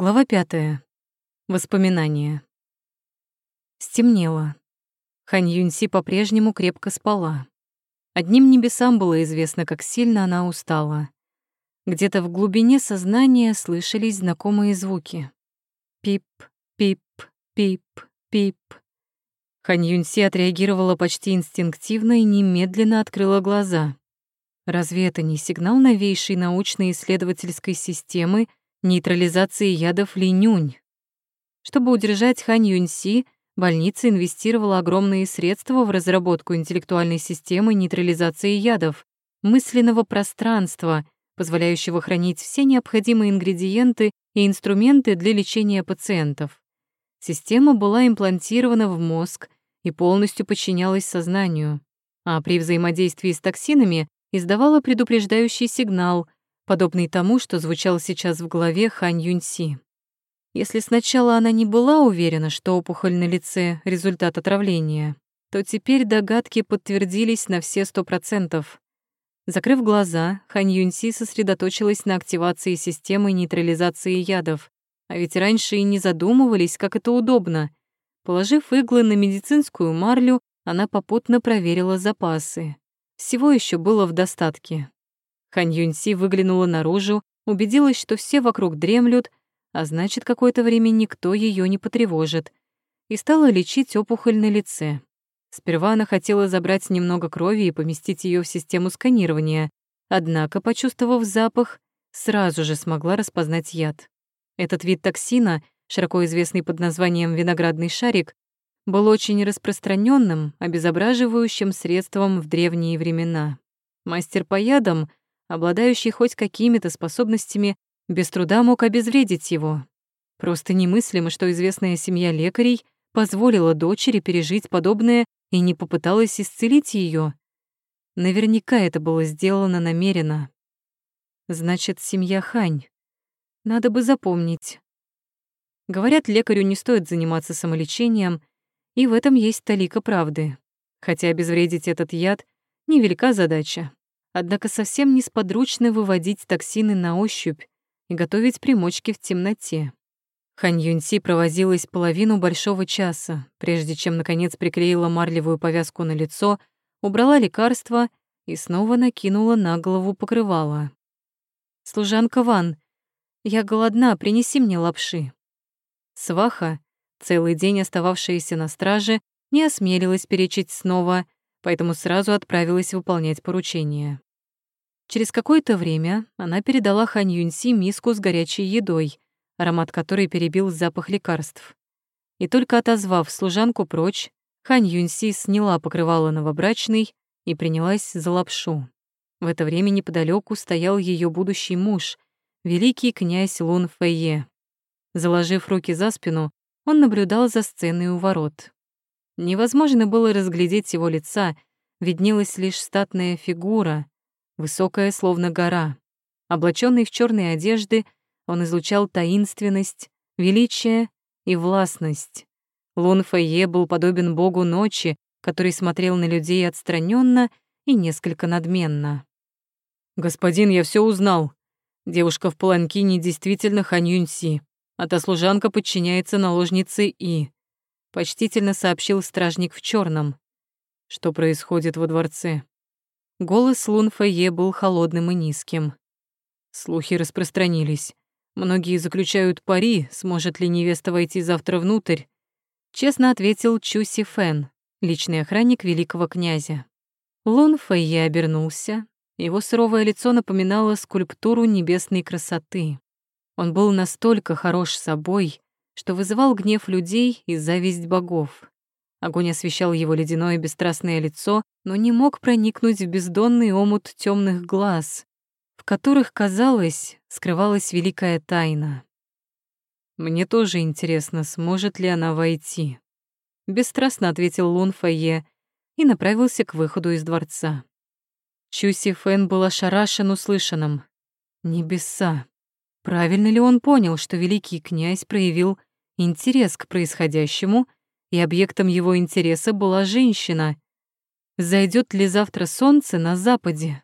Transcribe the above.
Глава пятая. Воспоминания. Стемнело. Хань Юньси по-прежнему крепко спала. Одним небесам было известно, как сильно она устала. Где-то в глубине сознания слышались знакомые звуки. Пип, пип, пип, пип. Хань Юньси отреагировала почти инстинктивно и немедленно открыла глаза. Разве это не сигнал новейшей научно-исследовательской системы — нейтрализации ядов Линюнь. Чтобы удержать Хань Юньси, больница инвестировала огромные средства в разработку интеллектуальной системы нейтрализации ядов, мысленного пространства, позволяющего хранить все необходимые ингредиенты и инструменты для лечения пациентов. Система была имплантирована в мозг и полностью подчинялась сознанию, а при взаимодействии с токсинами издавала предупреждающий сигнал — подобный тому, что звучал сейчас в голове Хань Юньси. Если сначала она не была уверена, что опухоль на лице — результат отравления, то теперь догадки подтвердились на все сто процентов. Закрыв глаза, Хань Юньси сосредоточилась на активации системы нейтрализации ядов, а ведь раньше и не задумывались, как это удобно. Положив иглы на медицинскую марлю, она попутно проверила запасы. Всего еще было в достатке. Хань Юньси выглянула наружу, убедилась, что все вокруг дремлют, а значит, какое-то время никто ее не потревожит, и стала лечить опухоль на лице. Сперва она хотела забрать немного крови и поместить ее в систему сканирования, однако, почувствовав запах, сразу же смогла распознать яд. Этот вид токсина, широко известный под названием виноградный шарик, был очень распространенным, обезображивающим средством в древние времена. Мастер по ядам обладающий хоть какими-то способностями, без труда мог обезвредить его. Просто немыслимо, что известная семья лекарей позволила дочери пережить подобное и не попыталась исцелить ее. Наверняка это было сделано намеренно. Значит, семья Хань. Надо бы запомнить. Говорят, лекарю не стоит заниматься самолечением, и в этом есть талика правды. Хотя обезвредить этот яд — невелика задача. Однако совсем несподручно выводить токсины на ощупь и готовить примочки в темноте. Хань Юньси провозилась половину большого часа, прежде чем, наконец, приклеила марлевую повязку на лицо, убрала лекарство и снова накинула на голову покрывало. «Служанка Ван, я голодна, принеси мне лапши». Сваха, целый день остававшаяся на страже, не осмелилась перечить снова — поэтому сразу отправилась выполнять поручение. Через какое-то время она передала Хань Юньси миску с горячей едой, аромат которой перебил запах лекарств. И только отозвав служанку прочь, Хань Юньси сняла покрывало новобрачной и принялась за лапшу. В это время неподалеку стоял ее будущий муж, великий князь Лун Фэйе. Заложив руки за спину, он наблюдал за сценой у ворот. Невозможно было разглядеть его лица, виднелась лишь статная фигура, высокая, словно гора. Облаченный в черные одежды, он излучал таинственность, величие и властность. Лун Фэйе был подобен богу ночи, который смотрел на людей отстраненно и несколько надменно. «Господин, я все узнал. Девушка в паланкине действительно Хань Юньси, а та служанка подчиняется наложнице И почтительно сообщил стражник в черном. Что происходит во дворце? Голос Лун был холодным и низким. Слухи распространились. Многие заключают пари, сможет ли невеста войти завтра внутрь. Честно ответил Чу Си Фэн, личный охранник великого князя. Лун Фэйе обернулся. Его суровое лицо напоминало скульптуру небесной красоты. Он был настолько хорош собой, что вызывал гнев людей и зависть богов. Огонь освещал его ледяное бесстрастное лицо, но не мог проникнуть в бездонный омут темных глаз, в которых, казалось, скрывалась великая тайна. «Мне тоже интересно, сможет ли она войти», — бесстрастно ответил Лун Фэйе и направился к выходу из дворца. Чуси Фэн был ошарашен услышанным. Небеса! Правильно ли он понял, что великий князь проявил интерес к происходящему, и объектом его интереса была женщина. Зайдет ли завтра солнце на западе?